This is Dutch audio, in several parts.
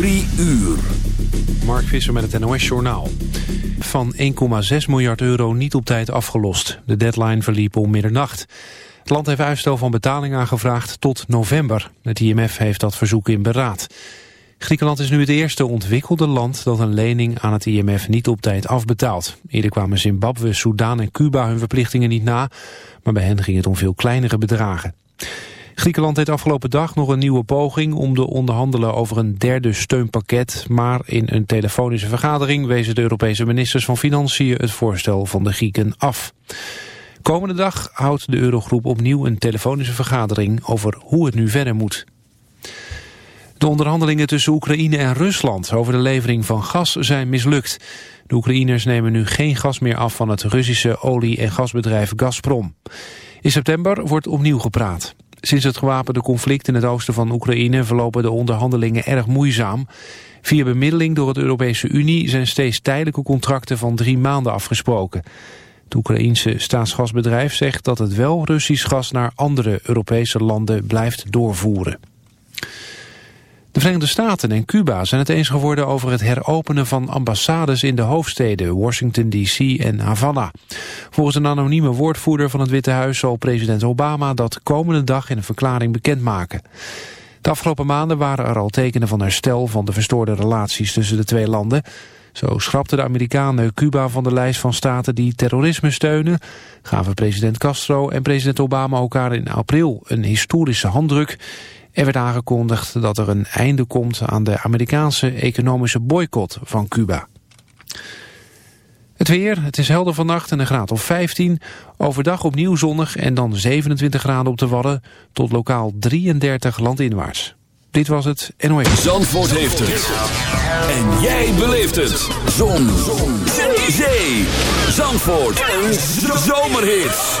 Drie uur. Mark Visser met het NOS Journaal. Van 1,6 miljard euro niet op tijd afgelost. De deadline verliep om middernacht. Het land heeft uitstel van betaling aangevraagd tot november. Het IMF heeft dat verzoek in beraad. Griekenland is nu het eerste ontwikkelde land dat een lening aan het IMF niet op tijd afbetaalt. Eerder kwamen Zimbabwe, Soudaan en Cuba hun verplichtingen niet na, maar bij hen ging het om veel kleinere bedragen. Griekenland deed afgelopen dag nog een nieuwe poging om te onderhandelen over een derde steunpakket, maar in een telefonische vergadering wezen de Europese ministers van Financiën het voorstel van de Grieken af. Komende dag houdt de Eurogroep opnieuw een telefonische vergadering over hoe het nu verder moet. De onderhandelingen tussen Oekraïne en Rusland over de levering van gas zijn mislukt. De Oekraïners nemen nu geen gas meer af van het Russische olie- en gasbedrijf Gazprom. In september wordt opnieuw gepraat. Sinds het gewapende conflict in het oosten van Oekraïne verlopen de onderhandelingen erg moeizaam. Via bemiddeling door het Europese Unie zijn steeds tijdelijke contracten van drie maanden afgesproken. Het Oekraïense staatsgasbedrijf zegt dat het wel Russisch gas naar andere Europese landen blijft doorvoeren. De Verenigde Staten en Cuba zijn het eens geworden over het heropenen van ambassades in de hoofdsteden Washington D.C. en Havana. Volgens een anonieme woordvoerder van het Witte Huis zal president Obama dat komende dag in een verklaring bekendmaken. De afgelopen maanden waren er al tekenen van herstel van de verstoorde relaties tussen de twee landen. Zo schrapten de Amerikanen Cuba van de lijst van staten die terrorisme steunen, gaven president Castro en president Obama elkaar in april een historische handdruk er werd aangekondigd dat er een einde komt aan de Amerikaanse economische boycott van Cuba. Het weer, het is helder vannacht en een graad of 15. Overdag opnieuw zonnig en dan 27 graden op de Wadden... tot lokaal 33 landinwaarts. Dit was het NOS. Zandvoort heeft het. En jij beleeft het. Zon. Zon. Zee. Zandvoort. Een zomerhit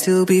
to be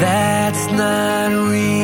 That's not real.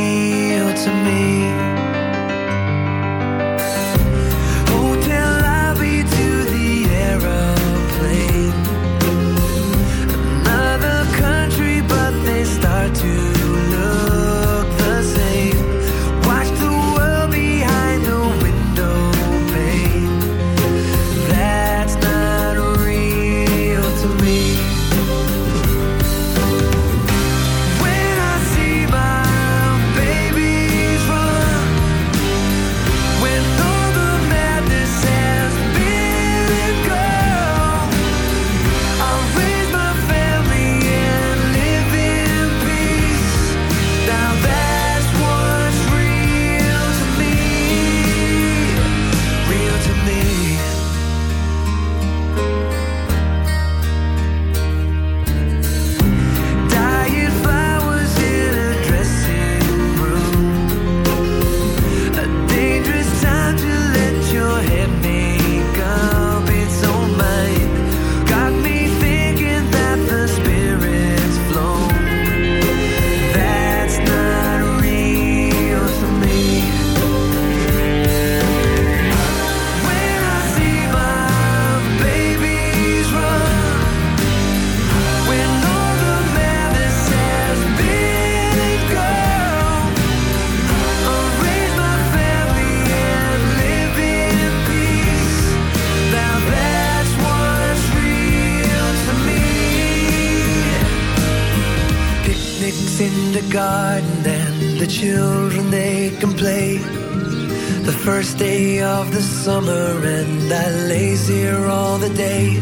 And I lays here all the day.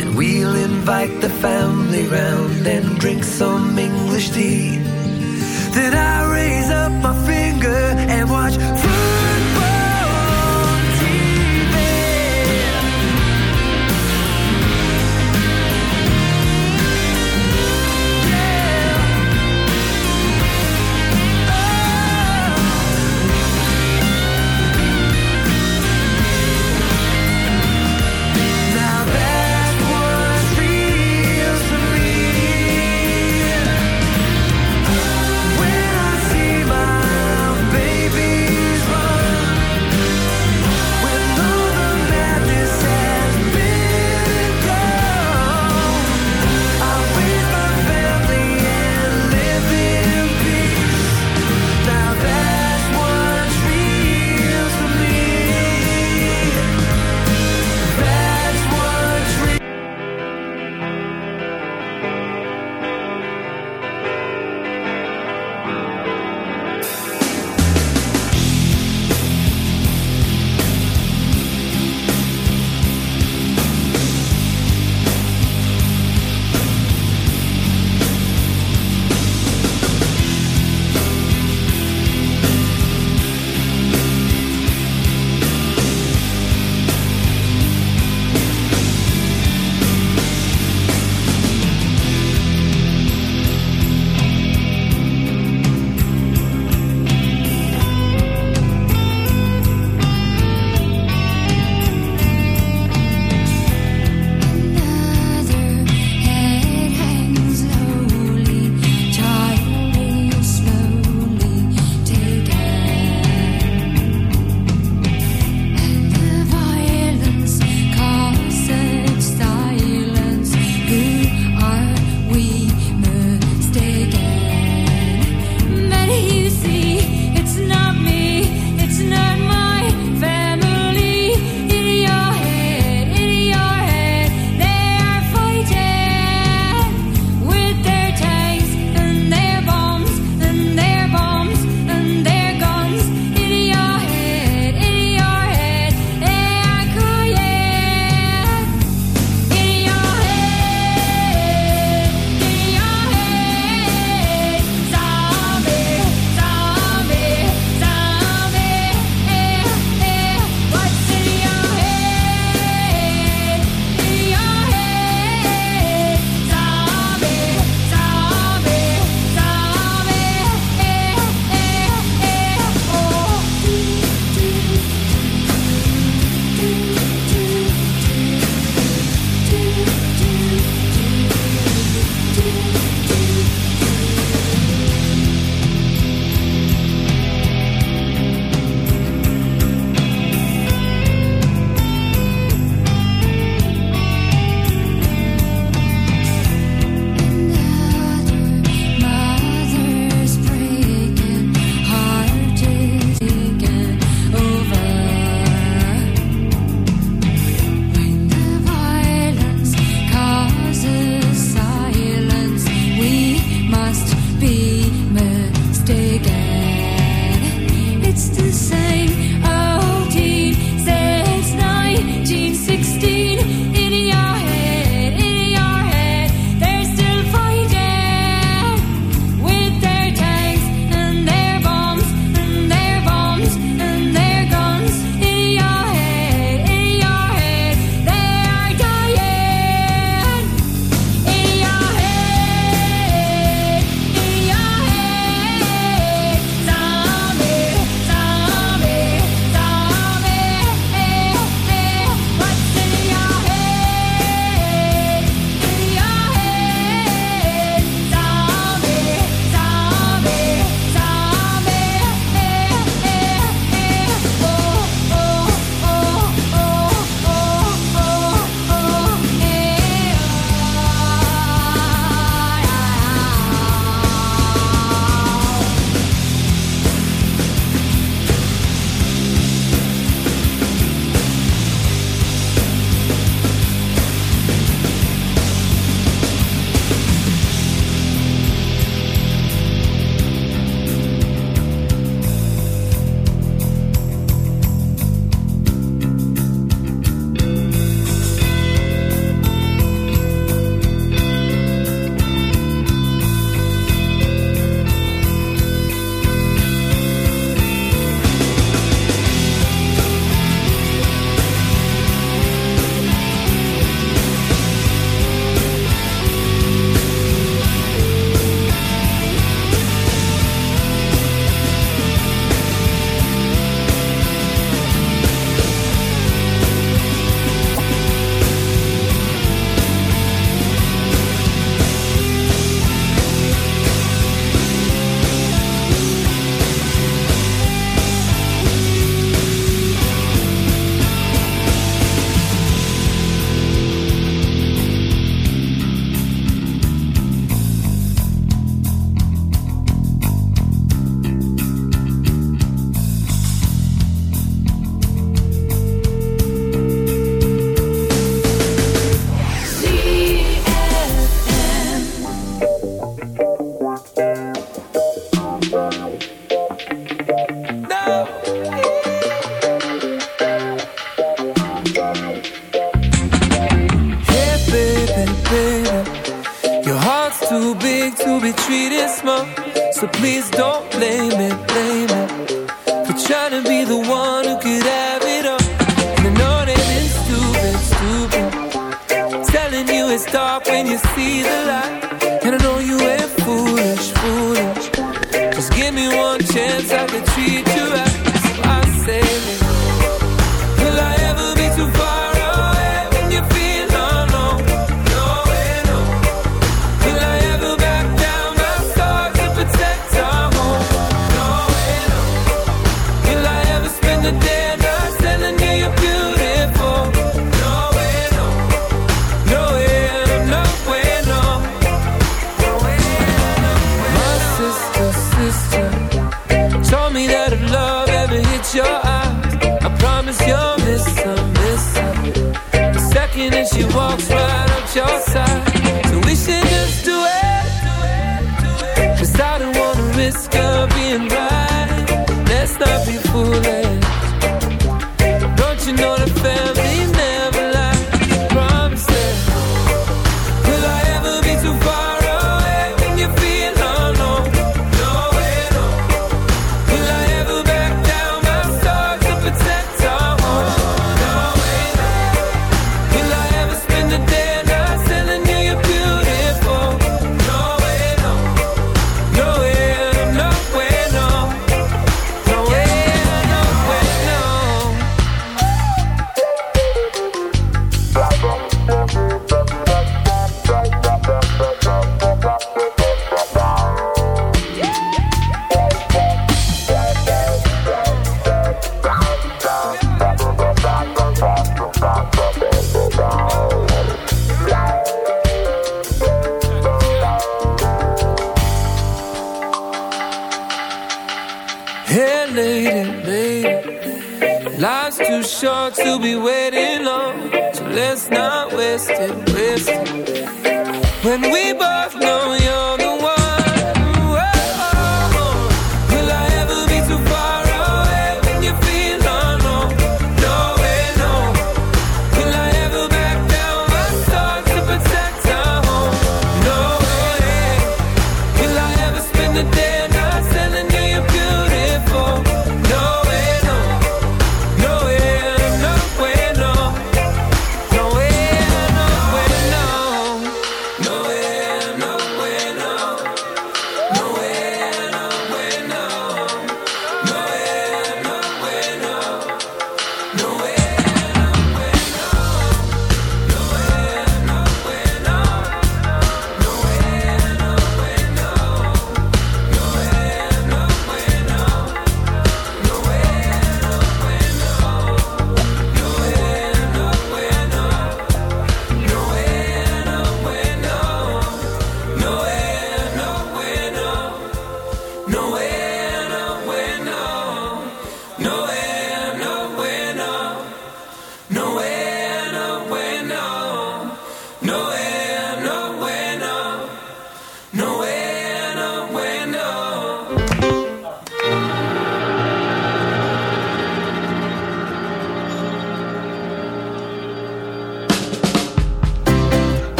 And we'll invite the family round and drink some English tea. Then I raise up my finger and watch